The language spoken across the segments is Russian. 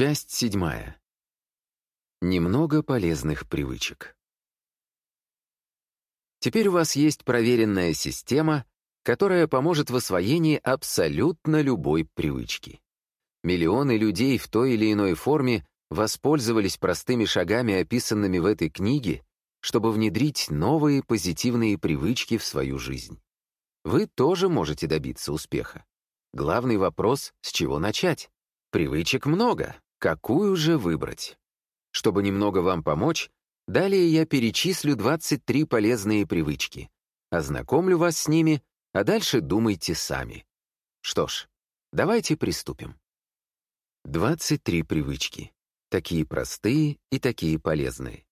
Часть седьмая. Немного полезных привычек. Теперь у вас есть проверенная система, которая поможет в освоении абсолютно любой привычки. Миллионы людей в той или иной форме воспользовались простыми шагами, описанными в этой книге, чтобы внедрить новые позитивные привычки в свою жизнь. Вы тоже можете добиться успеха. Главный вопрос — с чего начать? Привычек много. Какую же выбрать? Чтобы немного вам помочь, далее я перечислю 23 полезные привычки. Ознакомлю вас с ними, а дальше думайте сами. Что ж, давайте приступим. 23 привычки. Такие простые и такие полезные.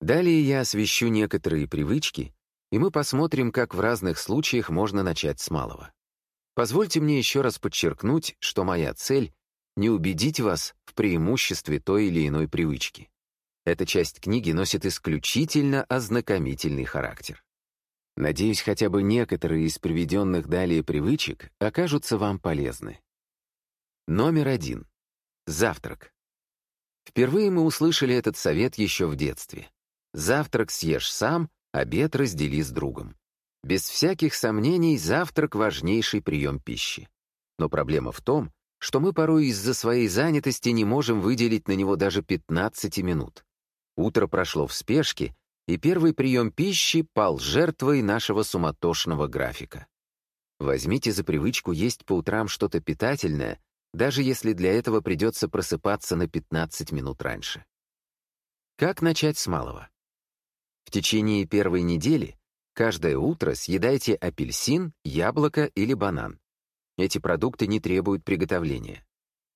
Далее я освещу некоторые привычки, и мы посмотрим, как в разных случаях можно начать с малого. Позвольте мне еще раз подчеркнуть, что моя цель — не убедить вас в преимуществе той или иной привычки. Эта часть книги носит исключительно ознакомительный характер. Надеюсь, хотя бы некоторые из приведенных далее привычек окажутся вам полезны. Номер один. Завтрак. Впервые мы услышали этот совет еще в детстве. Завтрак съешь сам, обед раздели с другом. Без всяких сомнений, завтрак — важнейший прием пищи. Но проблема в том, что мы порой из-за своей занятости не можем выделить на него даже 15 минут. Утро прошло в спешке, и первый прием пищи пал жертвой нашего суматошного графика. Возьмите за привычку есть по утрам что-то питательное, даже если для этого придется просыпаться на 15 минут раньше. Как начать с малого? В течение первой недели Каждое утро съедайте апельсин, яблоко или банан. Эти продукты не требуют приготовления.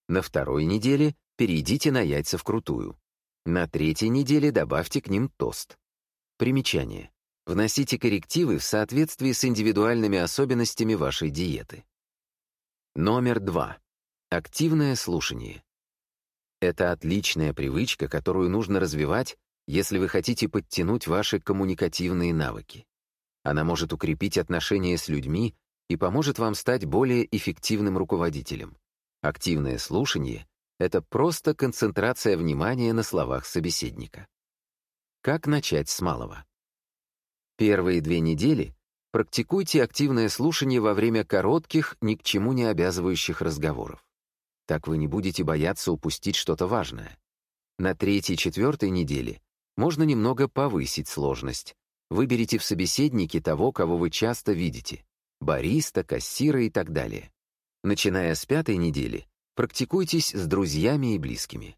На второй неделе перейдите на яйца вкрутую. На третьей неделе добавьте к ним тост. Примечание. Вносите коррективы в соответствии с индивидуальными особенностями вашей диеты. Номер два. Активное слушание. Это отличная привычка, которую нужно развивать, если вы хотите подтянуть ваши коммуникативные навыки. Она может укрепить отношения с людьми и поможет вам стать более эффективным руководителем. Активное слушание — это просто концентрация внимания на словах собеседника. Как начать с малого? Первые две недели практикуйте активное слушание во время коротких, ни к чему не обязывающих разговоров. Так вы не будете бояться упустить что-то важное. На третьей-четвертой неделе можно немного повысить сложность, Выберите в собеседнике того, кого вы часто видите — бариста, кассира и так далее. Начиная с пятой недели, практикуйтесь с друзьями и близкими.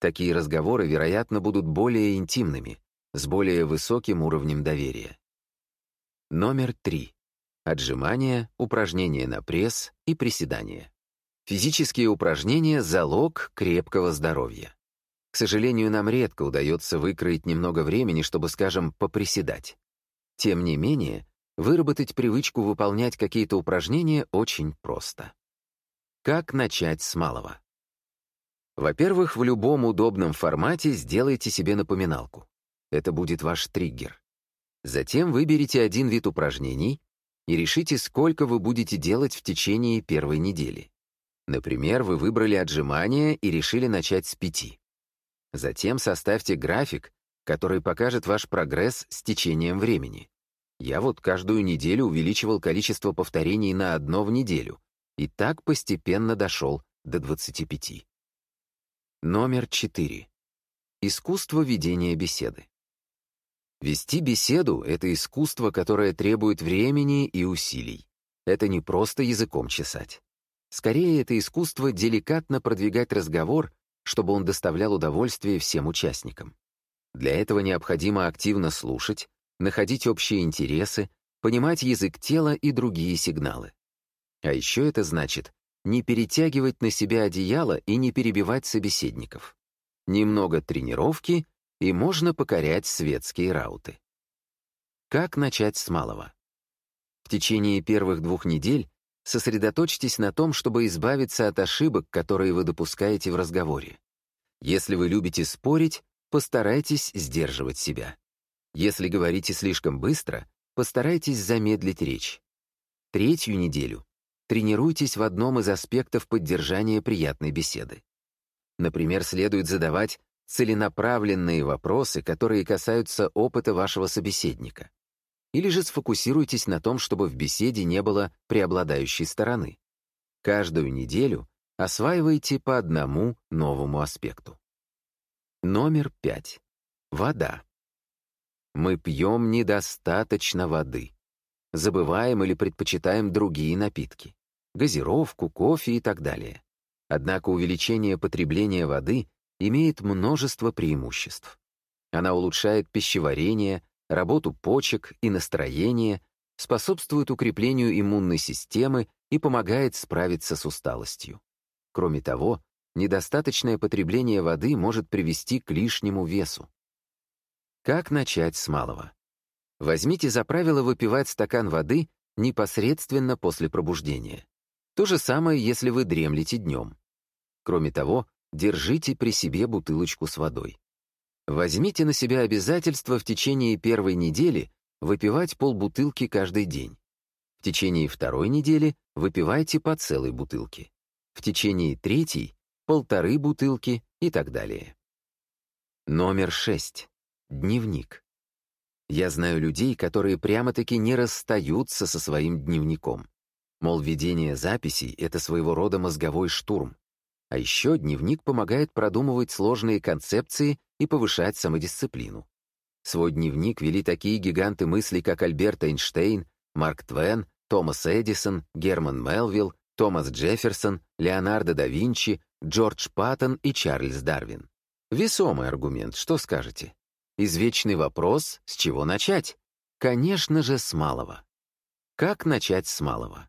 Такие разговоры, вероятно, будут более интимными, с более высоким уровнем доверия. Номер три. Отжимания, упражнения на пресс и приседания. Физические упражнения — залог крепкого здоровья. К сожалению, нам редко удается выкроить немного времени, чтобы, скажем, поприседать. Тем не менее, выработать привычку выполнять какие-то упражнения очень просто. Как начать с малого? Во-первых, в любом удобном формате сделайте себе напоминалку. Это будет ваш триггер. Затем выберите один вид упражнений и решите, сколько вы будете делать в течение первой недели. Например, вы выбрали отжимания и решили начать с пяти. Затем составьте график, который покажет ваш прогресс с течением времени. Я вот каждую неделю увеличивал количество повторений на одно в неделю, и так постепенно дошел до 25. Номер 4. Искусство ведения беседы. Вести беседу — это искусство, которое требует времени и усилий. Это не просто языком чесать. Скорее, это искусство деликатно продвигать разговор чтобы он доставлял удовольствие всем участникам. Для этого необходимо активно слушать, находить общие интересы, понимать язык тела и другие сигналы. А еще это значит не перетягивать на себя одеяло и не перебивать собеседников. Немного тренировки, и можно покорять светские рауты. Как начать с малого? В течение первых двух недель Сосредоточьтесь на том, чтобы избавиться от ошибок, которые вы допускаете в разговоре. Если вы любите спорить, постарайтесь сдерживать себя. Если говорите слишком быстро, постарайтесь замедлить речь. Третью неделю тренируйтесь в одном из аспектов поддержания приятной беседы. Например, следует задавать целенаправленные вопросы, которые касаются опыта вашего собеседника. Или же сфокусируйтесь на том, чтобы в беседе не было преобладающей стороны. Каждую неделю осваивайте по одному новому аспекту. Номер пять. Вода. Мы пьем недостаточно воды. Забываем или предпочитаем другие напитки. Газировку, кофе и так далее. Однако увеличение потребления воды имеет множество преимуществ. Она улучшает пищеварение, работу почек и настроение, способствует укреплению иммунной системы и помогает справиться с усталостью. Кроме того, недостаточное потребление воды может привести к лишнему весу. Как начать с малого? Возьмите за правило выпивать стакан воды непосредственно после пробуждения. То же самое, если вы дремлете днем. Кроме того, держите при себе бутылочку с водой. Возьмите на себя обязательство в течение первой недели выпивать полбутылки каждый день. В течение второй недели выпивайте по целой бутылке. В течение третьей — полторы бутылки и так далее. Номер шесть. Дневник. Я знаю людей, которые прямо-таки не расстаются со своим дневником. Мол, ведение записей — это своего рода мозговой штурм. А еще дневник помогает продумывать сложные концепции и повышать самодисциплину. Свой дневник вели такие гиганты мысли, как Альберт Эйнштейн, Марк Твен, Томас Эдисон, Герман Мелвилл, Томас Джефферсон, Леонардо да Винчи, Джордж Паттон и Чарльз Дарвин. Весомый аргумент, что скажете? Извечный вопрос, с чего начать? Конечно же, с малого. Как начать с малого?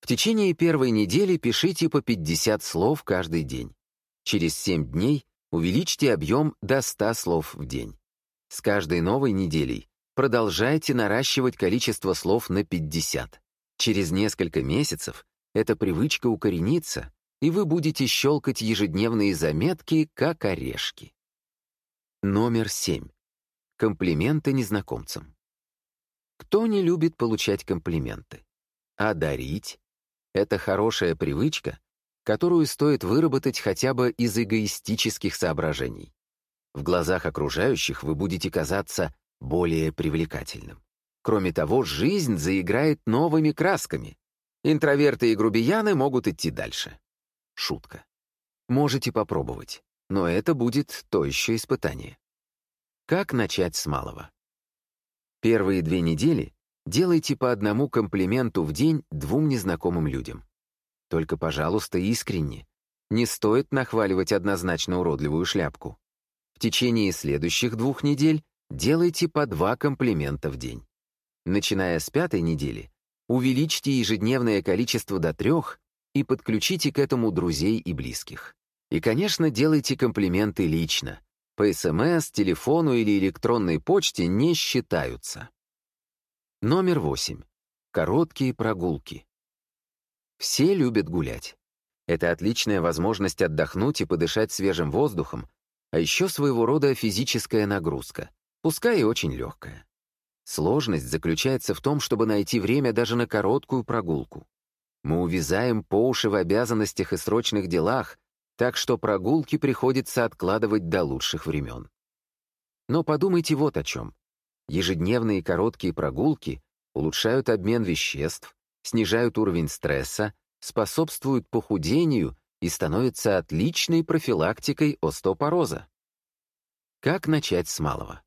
В течение первой недели пишите по 50 слов каждый день. Через 7 дней увеличьте объем до 100 слов в день. С каждой новой неделей продолжайте наращивать количество слов на 50. Через несколько месяцев эта привычка укоренится, и вы будете щелкать ежедневные заметки, как орешки. Номер 7. Комплименты незнакомцам. Кто не любит получать комплименты? А дарить? Это хорошая привычка, которую стоит выработать хотя бы из эгоистических соображений. В глазах окружающих вы будете казаться более привлекательным. Кроме того, жизнь заиграет новыми красками. Интроверты и грубияны могут идти дальше. Шутка. Можете попробовать, но это будет то еще испытание. Как начать с малого? Первые две недели Делайте по одному комплименту в день двум незнакомым людям. Только, пожалуйста, искренне. Не стоит нахваливать однозначно уродливую шляпку. В течение следующих двух недель делайте по два комплимента в день. Начиная с пятой недели, увеличьте ежедневное количество до трех и подключите к этому друзей и близких. И, конечно, делайте комплименты лично. По СМС, телефону или электронной почте не считаются. Номер восемь. Короткие прогулки. Все любят гулять. Это отличная возможность отдохнуть и подышать свежим воздухом, а еще своего рода физическая нагрузка, пускай и очень легкая. Сложность заключается в том, чтобы найти время даже на короткую прогулку. Мы увязаем по уши в обязанностях и срочных делах, так что прогулки приходится откладывать до лучших времен. Но подумайте вот о чем. Ежедневные короткие прогулки улучшают обмен веществ, снижают уровень стресса, способствуют похудению и становятся отличной профилактикой остеопороза. Как начать с малого?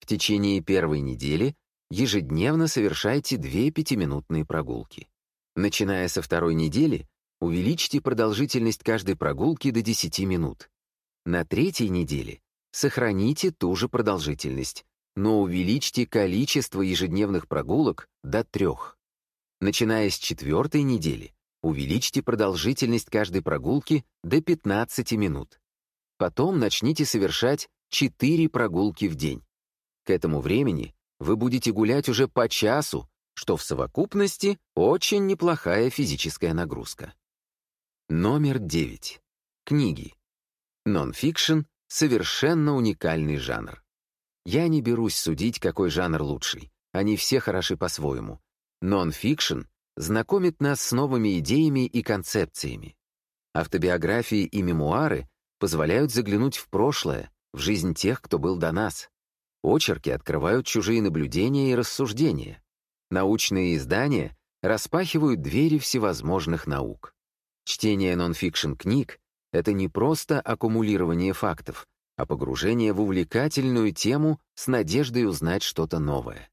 В течение первой недели ежедневно совершайте две пятиминутные прогулки. Начиная со второй недели, увеличьте продолжительность каждой прогулки до 10 минут. На третьей неделе сохраните ту же продолжительность, но увеличьте количество ежедневных прогулок до трех. Начиная с четвертой недели, увеличьте продолжительность каждой прогулки до 15 минут. Потом начните совершать 4 прогулки в день. К этому времени вы будете гулять уже по часу, что в совокупности очень неплохая физическая нагрузка. Номер 9. Книги. Нон-фикшн — совершенно уникальный жанр. Я не берусь судить, какой жанр лучший. Они все хороши по-своему. Нон-фикшн знакомит нас с новыми идеями и концепциями. Автобиографии и мемуары позволяют заглянуть в прошлое, в жизнь тех, кто был до нас. Очерки открывают чужие наблюдения и рассуждения. Научные издания распахивают двери всевозможных наук. Чтение нон-фикшн книг — это не просто аккумулирование фактов, а погружение в увлекательную тему с надеждой узнать что-то новое.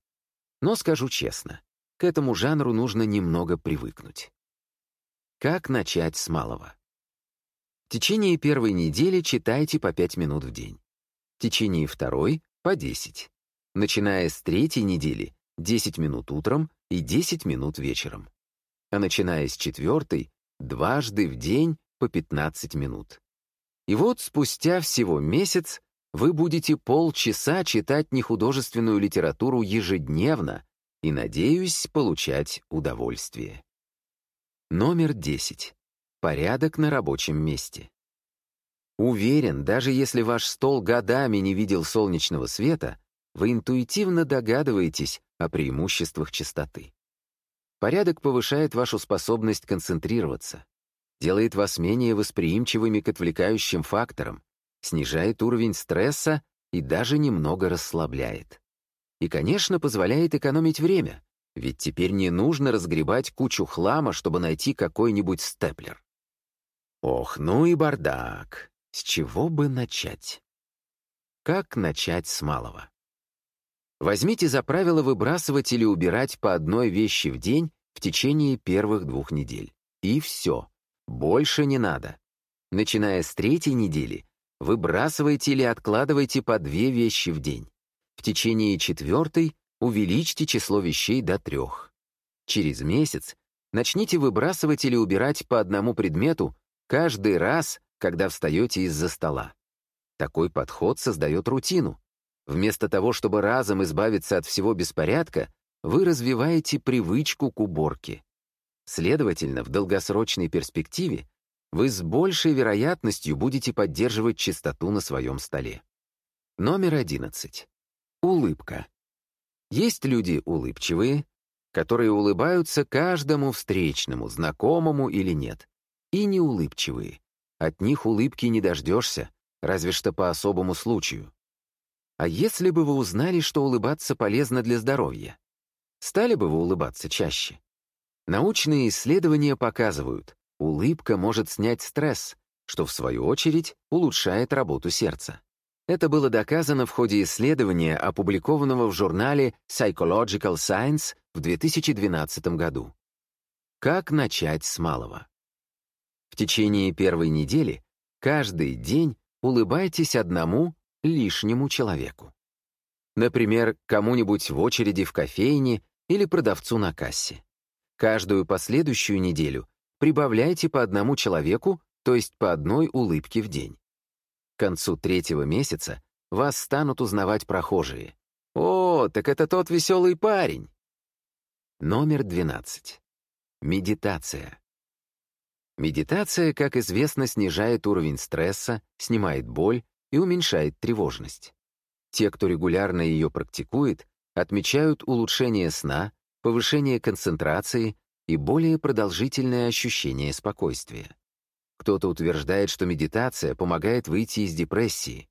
Но скажу честно, к этому жанру нужно немного привыкнуть. Как начать с малого? В течение первой недели читайте по 5 минут в день. В течение второй — по 10. Начиная с третьей недели — 10 минут утром и 10 минут вечером. А начиная с четвертой — дважды в день по 15 минут. И вот спустя всего месяц вы будете полчаса читать нехудожественную литературу ежедневно и, надеюсь, получать удовольствие. Номер 10. Порядок на рабочем месте. Уверен, даже если ваш стол годами не видел солнечного света, вы интуитивно догадываетесь о преимуществах чистоты. Порядок повышает вашу способность концентрироваться, делает вас менее восприимчивыми к отвлекающим факторам, снижает уровень стресса и даже немного расслабляет. И, конечно, позволяет экономить время, ведь теперь не нужно разгребать кучу хлама, чтобы найти какой-нибудь степлер. Ох, ну и бардак. С чего бы начать? Как начать с малого? Возьмите за правило выбрасывать или убирать по одной вещи в день в течение первых двух недель. И все. Больше не надо. Начиная с третьей недели, выбрасывайте или откладывайте по две вещи в день. В течение четвертой увеличьте число вещей до трех. Через месяц начните выбрасывать или убирать по одному предмету каждый раз, когда встаете из-за стола. Такой подход создает рутину. Вместо того, чтобы разом избавиться от всего беспорядка, вы развиваете привычку к уборке. Следовательно, в долгосрочной перспективе вы с большей вероятностью будете поддерживать чистоту на своем столе. Номер 11. Улыбка. Есть люди улыбчивые, которые улыбаются каждому встречному, знакомому или нет, и неулыбчивые. От них улыбки не дождешься, разве что по особому случаю. А если бы вы узнали, что улыбаться полезно для здоровья? Стали бы вы улыбаться чаще? Научные исследования показывают, улыбка может снять стресс, что в свою очередь улучшает работу сердца. Это было доказано в ходе исследования, опубликованного в журнале Psychological Science в 2012 году. Как начать с малого? В течение первой недели каждый день улыбайтесь одному лишнему человеку. Например, кому-нибудь в очереди в кофейне или продавцу на кассе. Каждую последующую неделю прибавляйте по одному человеку, то есть по одной улыбке в день. К концу третьего месяца вас станут узнавать прохожие. «О, так это тот веселый парень!» Номер 12. Медитация. Медитация, как известно, снижает уровень стресса, снимает боль и уменьшает тревожность. Те, кто регулярно ее практикует, отмечают улучшение сна, повышение концентрации и более продолжительное ощущение спокойствия. Кто-то утверждает, что медитация помогает выйти из депрессии.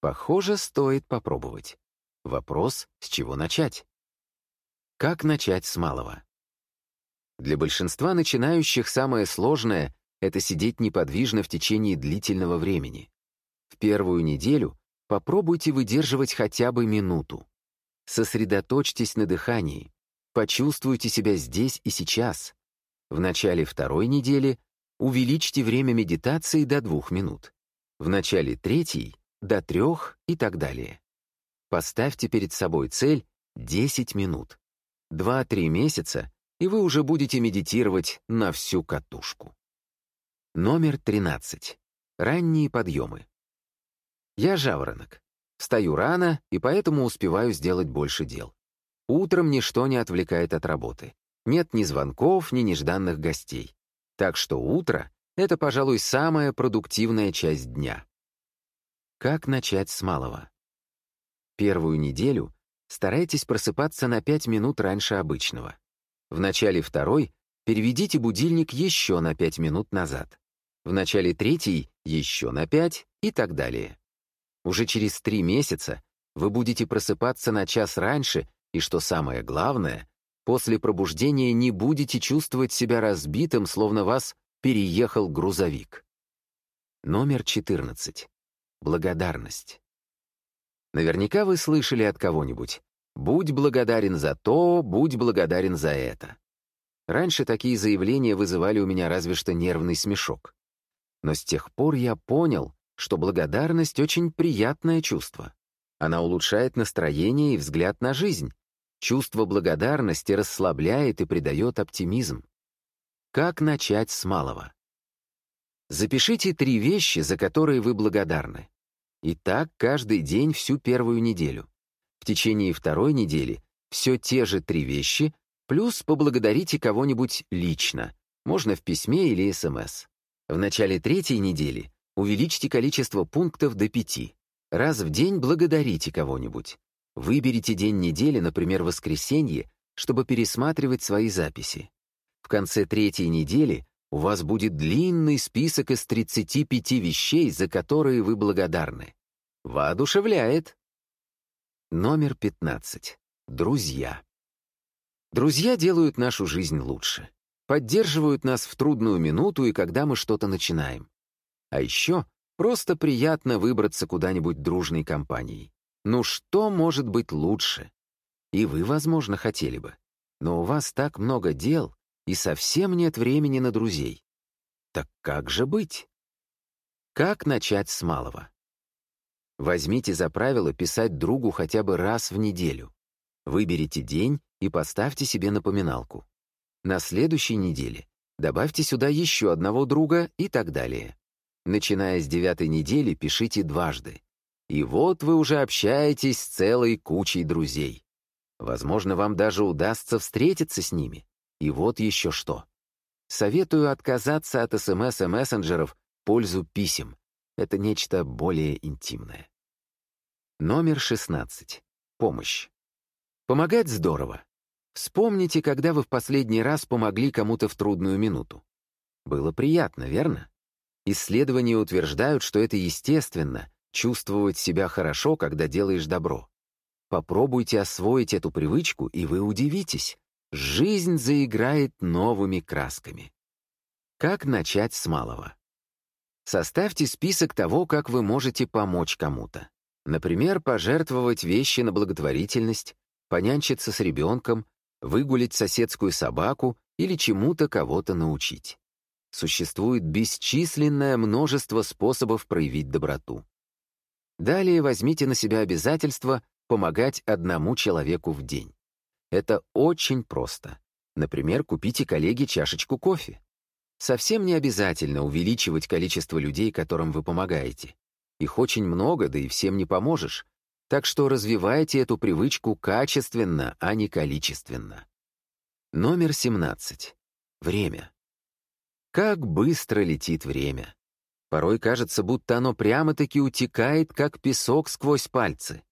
Похоже, стоит попробовать. Вопрос, с чего начать? Как начать с малого? Для большинства начинающих самое сложное — это сидеть неподвижно в течение длительного времени. В первую неделю попробуйте выдерживать хотя бы минуту. Сосредоточьтесь на дыхании, Почувствуйте себя здесь и сейчас. В начале второй недели увеличьте время медитации до двух минут. В начале третьей — до трех и так далее. Поставьте перед собой цель 10 минут. 2-3 месяца, и вы уже будете медитировать на всю катушку. Номер 13. Ранние подъемы. Я жаворонок. Встаю рано, и поэтому успеваю сделать больше дел. Утром ничто не отвлекает от работы. Нет ни звонков, ни нежданных гостей. Так что утро — это, пожалуй, самая продуктивная часть дня. Как начать с малого? Первую неделю старайтесь просыпаться на 5 минут раньше обычного. В начале второй переведите будильник еще на 5 минут назад. в начале третьей еще на 5 и так далее. Уже через три месяца вы будете просыпаться на час раньше и, что самое главное, после пробуждения не будете чувствовать себя разбитым, словно вас переехал грузовик. Номер 14. Благодарность. Наверняка вы слышали от кого-нибудь «Будь благодарен за то, будь благодарен за это». Раньше такие заявления вызывали у меня разве что нервный смешок. Но с тех пор я понял, что благодарность — очень приятное чувство. Она улучшает настроение и взгляд на жизнь. Чувство благодарности расслабляет и придает оптимизм. Как начать с малого? Запишите три вещи, за которые вы благодарны. И так каждый день всю первую неделю. В течение второй недели все те же три вещи, плюс поблагодарите кого-нибудь лично, можно в письме или СМС. В начале третьей недели увеличьте количество пунктов до пяти. Раз в день благодарите кого-нибудь. Выберите день недели, например, воскресенье, чтобы пересматривать свои записи. В конце третьей недели у вас будет длинный список из 35 вещей, за которые вы благодарны. Воодушевляет. Номер 15. Друзья. Друзья делают нашу жизнь лучше. Поддерживают нас в трудную минуту и когда мы что-то начинаем. А еще просто приятно выбраться куда-нибудь дружной компанией. Ну что может быть лучше? И вы, возможно, хотели бы. Но у вас так много дел, и совсем нет времени на друзей. Так как же быть? Как начать с малого? Возьмите за правило писать другу хотя бы раз в неделю. Выберите день и поставьте себе напоминалку. На следующей неделе добавьте сюда еще одного друга и так далее. Начиная с девятой недели, пишите дважды. И вот вы уже общаетесь с целой кучей друзей. Возможно, вам даже удастся встретиться с ними. И вот еще что. Советую отказаться от СМС и мессенджеров в пользу писем. Это нечто более интимное. Номер 16. Помощь. Помогать здорово. Вспомните, когда вы в последний раз помогли кому-то в трудную минуту. Было приятно, верно? Исследования утверждают, что это естественно — чувствовать себя хорошо, когда делаешь добро. Попробуйте освоить эту привычку, и вы удивитесь. Жизнь заиграет новыми красками. Как начать с малого? Составьте список того, как вы можете помочь кому-то. Например, пожертвовать вещи на благотворительность, понянчиться с ребенком, выгулить соседскую собаку или чему-то кого-то научить. Существует бесчисленное множество способов проявить доброту. Далее возьмите на себя обязательство помогать одному человеку в день. Это очень просто. Например, купите коллеге чашечку кофе. Совсем не обязательно увеличивать количество людей, которым вы помогаете. Их очень много, да и всем не поможешь. Так что развивайте эту привычку качественно, а не количественно. Номер 17. Время. Как быстро летит время. Порой кажется, будто оно прямо-таки утекает, как песок сквозь пальцы.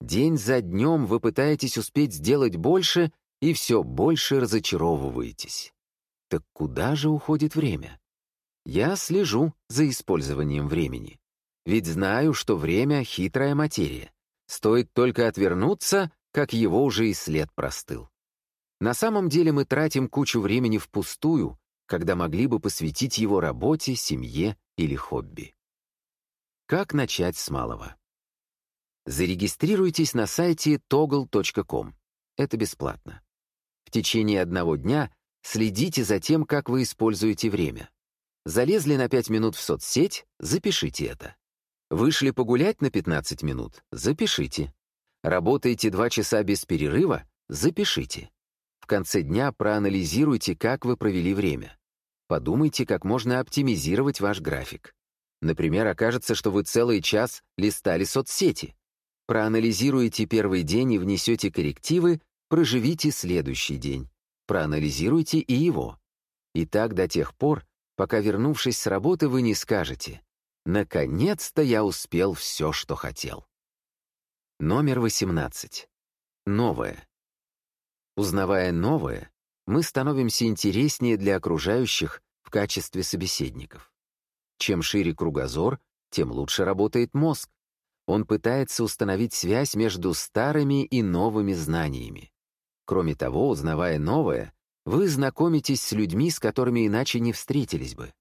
День за днем вы пытаетесь успеть сделать больше и все больше разочаровываетесь. Так куда же уходит время? Я слежу за использованием времени. Ведь знаю, что время — хитрая материя. Стоит только отвернуться, как его уже и след простыл. На самом деле мы тратим кучу времени впустую, когда могли бы посвятить его работе, семье или хобби. Как начать с малого? Зарегистрируйтесь на сайте toggle.com. Это бесплатно. В течение одного дня следите за тем, как вы используете время. Залезли на 5 минут в соцсеть, запишите это. Вышли погулять на 15 минут? Запишите. Работаете 2 часа без перерыва? Запишите. В конце дня проанализируйте, как вы провели время. Подумайте, как можно оптимизировать ваш график. Например, окажется, что вы целый час листали соцсети. Проанализируйте первый день и внесете коррективы, проживите следующий день. Проанализируйте и его. И так до тех пор, пока, вернувшись с работы, вы не скажете Наконец-то я успел все, что хотел. Номер 18. Новое. Узнавая новое, мы становимся интереснее для окружающих в качестве собеседников. Чем шире кругозор, тем лучше работает мозг. Он пытается установить связь между старыми и новыми знаниями. Кроме того, узнавая новое, вы знакомитесь с людьми, с которыми иначе не встретились бы.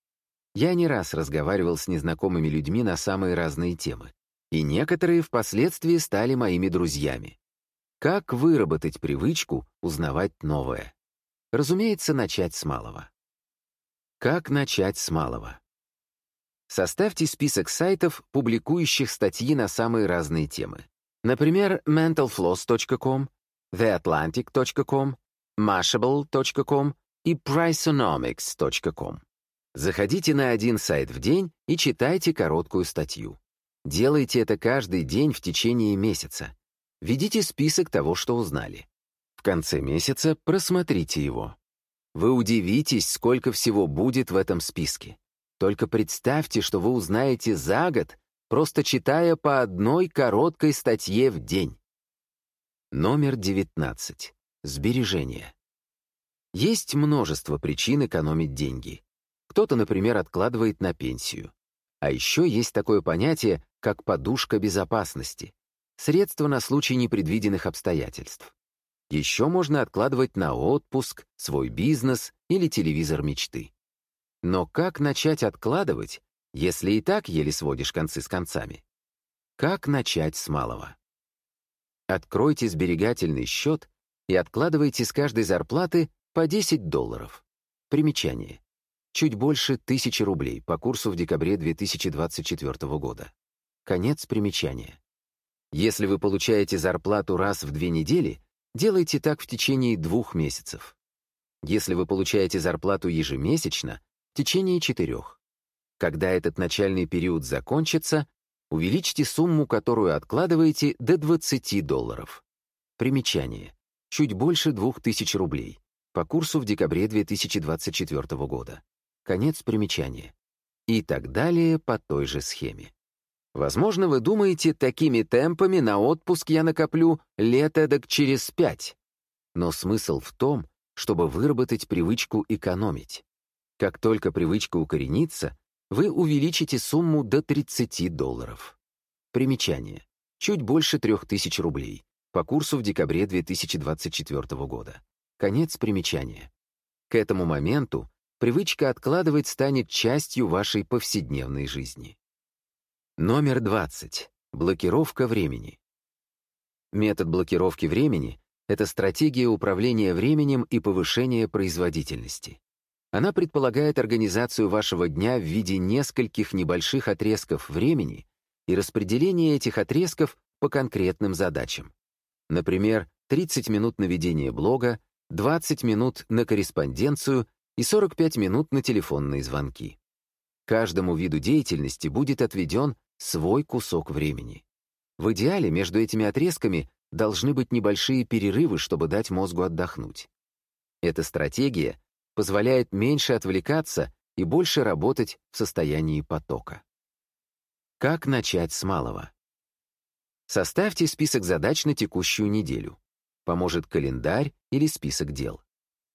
Я не раз разговаривал с незнакомыми людьми на самые разные темы, и некоторые впоследствии стали моими друзьями. Как выработать привычку узнавать новое? Разумеется, начать с малого. Как начать с малого? Составьте список сайтов, публикующих статьи на самые разные темы. Например, mentalfloss.com, theatlantic.com, mashable.com и priceonomics.com. Заходите на один сайт в день и читайте короткую статью. Делайте это каждый день в течение месяца. Ведите список того, что узнали. В конце месяца просмотрите его. Вы удивитесь, сколько всего будет в этом списке. Только представьте, что вы узнаете за год, просто читая по одной короткой статье в день. Номер 19. Сбережения. Есть множество причин экономить деньги. Кто-то, например, откладывает на пенсию. А еще есть такое понятие, как подушка безопасности. Средство на случай непредвиденных обстоятельств. Еще можно откладывать на отпуск, свой бизнес или телевизор мечты. Но как начать откладывать, если и так еле сводишь концы с концами? Как начать с малого? Откройте сберегательный счет и откладывайте с каждой зарплаты по 10 долларов. Примечание. Чуть больше тысячи рублей по курсу в декабре 2024 года. Конец примечания. Если вы получаете зарплату раз в две недели, делайте так в течение двух месяцев. Если вы получаете зарплату ежемесячно, в течение четырех. Когда этот начальный период закончится, увеличьте сумму, которую откладываете, до 20 долларов. Примечание. Чуть больше 2000 рублей. По курсу в декабре 2024 года. Конец примечания. И так далее по той же схеме. Возможно, вы думаете, такими темпами на отпуск я накоплю лет эдак через пять. Но смысл в том, чтобы выработать привычку экономить. Как только привычка укоренится, вы увеличите сумму до 30 долларов. Примечание. Чуть больше 3000 рублей. По курсу в декабре 2024 года. Конец примечания. К этому моменту привычка откладывать станет частью вашей повседневной жизни. Номер 20. Блокировка времени. Метод блокировки времени — это стратегия управления временем и повышения производительности. Она предполагает организацию вашего дня в виде нескольких небольших отрезков времени и распределение этих отрезков по конкретным задачам. Например, 30 минут на ведение блога, 20 минут на корреспонденцию и 45 минут на телефонные звонки. Каждому виду деятельности будет отведен свой кусок времени. В идеале между этими отрезками должны быть небольшие перерывы, чтобы дать мозгу отдохнуть. Эта стратегия позволяет меньше отвлекаться и больше работать в состоянии потока. Как начать с малого? Составьте список задач на текущую неделю. Поможет календарь или список дел.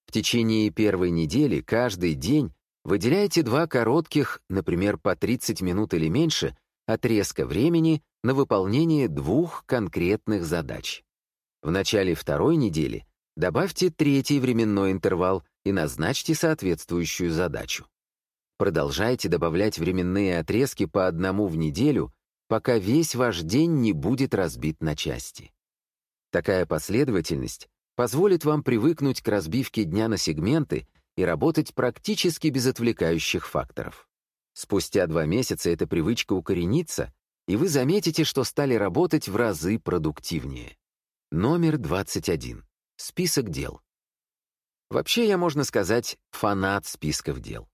В течение первой недели каждый день выделяйте два коротких, например, по 30 минут или меньше, отрезка времени на выполнение двух конкретных задач. В начале второй недели добавьте третий временной интервал и назначьте соответствующую задачу. Продолжайте добавлять временные отрезки по одному в неделю, пока весь ваш день не будет разбит на части. Такая последовательность позволит вам привыкнуть к разбивке дня на сегменты и работать практически без отвлекающих факторов. Спустя два месяца эта привычка укоренится, и вы заметите, что стали работать в разы продуктивнее. Номер 21. Список дел. Вообще, я, можно сказать, фанат списков дел.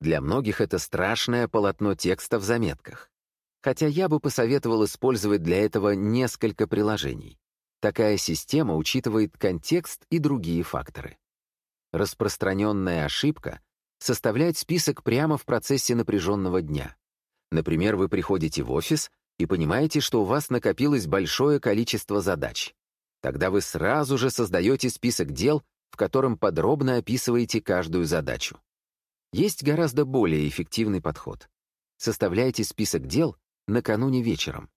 Для многих это страшное полотно текста в заметках. Хотя я бы посоветовал использовать для этого несколько приложений. Такая система учитывает контекст и другие факторы. Распространенная ошибка составлять список прямо в процессе напряженного дня. Например, вы приходите в офис и понимаете, что у вас накопилось большое количество задач. Тогда вы сразу же создаете список дел, в котором подробно описываете каждую задачу. Есть гораздо более эффективный подход. составляйте список дел накануне вечером.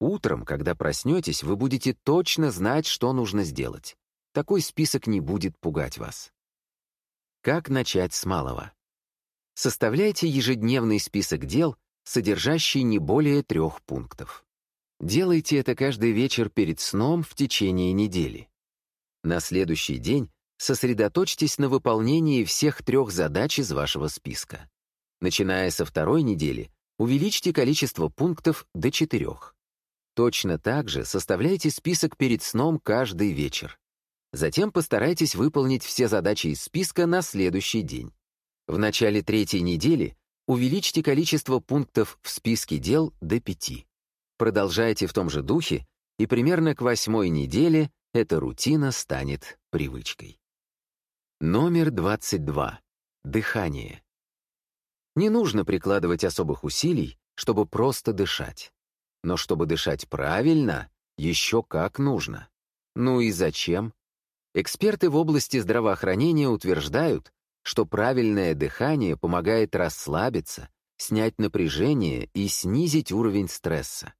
Утром, когда проснетесь, вы будете точно знать, что нужно сделать. Такой список не будет пугать вас. Как начать с малого? Составляйте ежедневный список дел, содержащий не более трех пунктов. Делайте это каждый вечер перед сном в течение недели. На следующий день сосредоточьтесь на выполнении всех трех задач из вашего списка. Начиная со второй недели, увеличьте количество пунктов до четырех. Точно так же составляйте список перед сном каждый вечер. Затем постарайтесь выполнить все задачи из списка на следующий день. В начале третьей недели увеличьте количество пунктов в списке дел до пяти. Продолжайте в том же духе, и примерно к восьмой неделе эта рутина станет привычкой. Номер 22. Дыхание. Не нужно прикладывать особых усилий, чтобы просто дышать. Но чтобы дышать правильно, еще как нужно. Ну и зачем? Эксперты в области здравоохранения утверждают, что правильное дыхание помогает расслабиться, снять напряжение и снизить уровень стресса.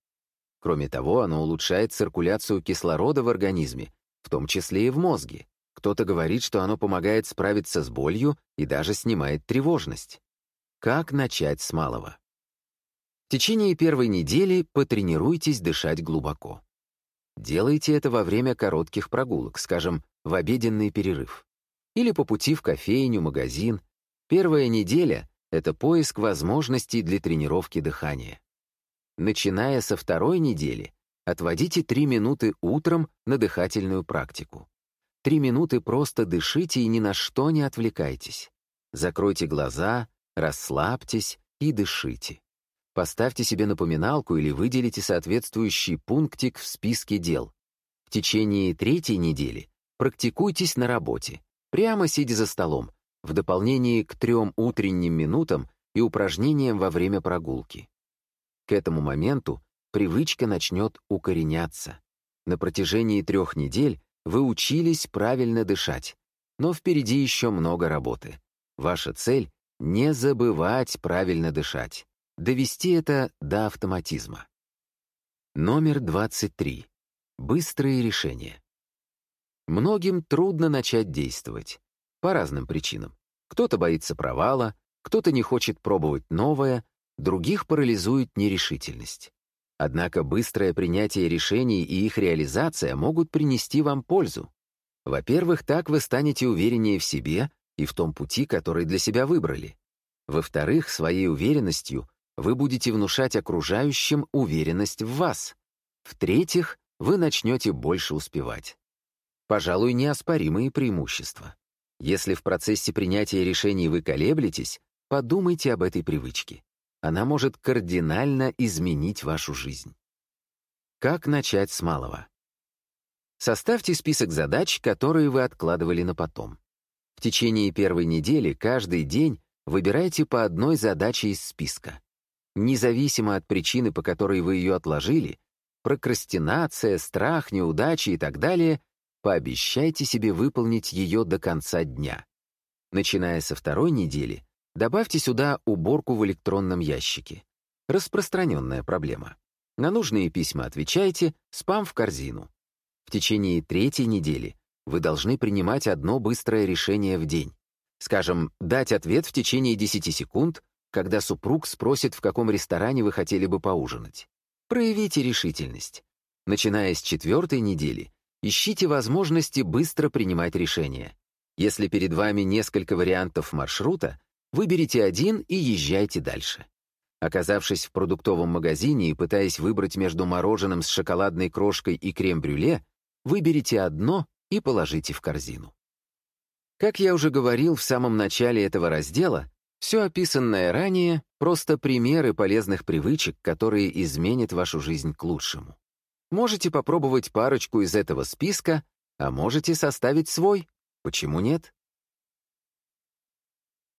Кроме того, оно улучшает циркуляцию кислорода в организме, в том числе и в мозге. Кто-то говорит, что оно помогает справиться с болью и даже снимает тревожность. Как начать с малого? В течение первой недели потренируйтесь дышать глубоко. Делайте это во время коротких прогулок, скажем, в обеденный перерыв. Или по пути в кофейню, магазин. Первая неделя — это поиск возможностей для тренировки дыхания. Начиная со второй недели, отводите 3 минуты утром на дыхательную практику. Три минуты просто дышите и ни на что не отвлекайтесь. Закройте глаза, расслабьтесь и дышите. Поставьте себе напоминалку или выделите соответствующий пунктик в списке дел. В течение третьей недели практикуйтесь на работе, прямо сидя за столом, в дополнение к трем утренним минутам и упражнениям во время прогулки. К этому моменту привычка начнет укореняться. На протяжении трех недель вы учились правильно дышать, но впереди еще много работы. Ваша цель — не забывать правильно дышать довести это до автоматизма. Номер 23. Быстрые решения. Многим трудно начать действовать. По разным причинам. Кто-то боится провала, кто-то не хочет пробовать новое, других парализует нерешительность. Однако быстрое принятие решений и их реализация могут принести вам пользу. Во-первых, так вы станете увереннее в себе и в том пути, который для себя выбрали. Во-вторых, своей уверенностью вы будете внушать окружающим уверенность в вас. В-третьих, вы начнете больше успевать. Пожалуй, неоспоримые преимущества. Если в процессе принятия решений вы колеблетесь, подумайте об этой привычке. Она может кардинально изменить вашу жизнь. Как начать с малого? Составьте список задач, которые вы откладывали на потом. В течение первой недели каждый день выбирайте по одной задаче из списка. Независимо от причины, по которой вы ее отложили, прокрастинация, страх, неудачи и так далее, пообещайте себе выполнить ее до конца дня. Начиная со второй недели, добавьте сюда уборку в электронном ящике. Распространенная проблема. На нужные письма отвечайте, спам в корзину. В течение третьей недели вы должны принимать одно быстрое решение в день. Скажем, дать ответ в течение 10 секунд когда супруг спросит, в каком ресторане вы хотели бы поужинать. Проявите решительность. Начиная с четвертой недели, ищите возможности быстро принимать решения. Если перед вами несколько вариантов маршрута, выберите один и езжайте дальше. Оказавшись в продуктовом магазине и пытаясь выбрать между мороженым с шоколадной крошкой и крем-брюле, выберите одно и положите в корзину. Как я уже говорил в самом начале этого раздела, все описанное ранее — просто примеры полезных привычек, которые изменят вашу жизнь к лучшему. Можете попробовать парочку из этого списка, а можете составить свой. Почему нет?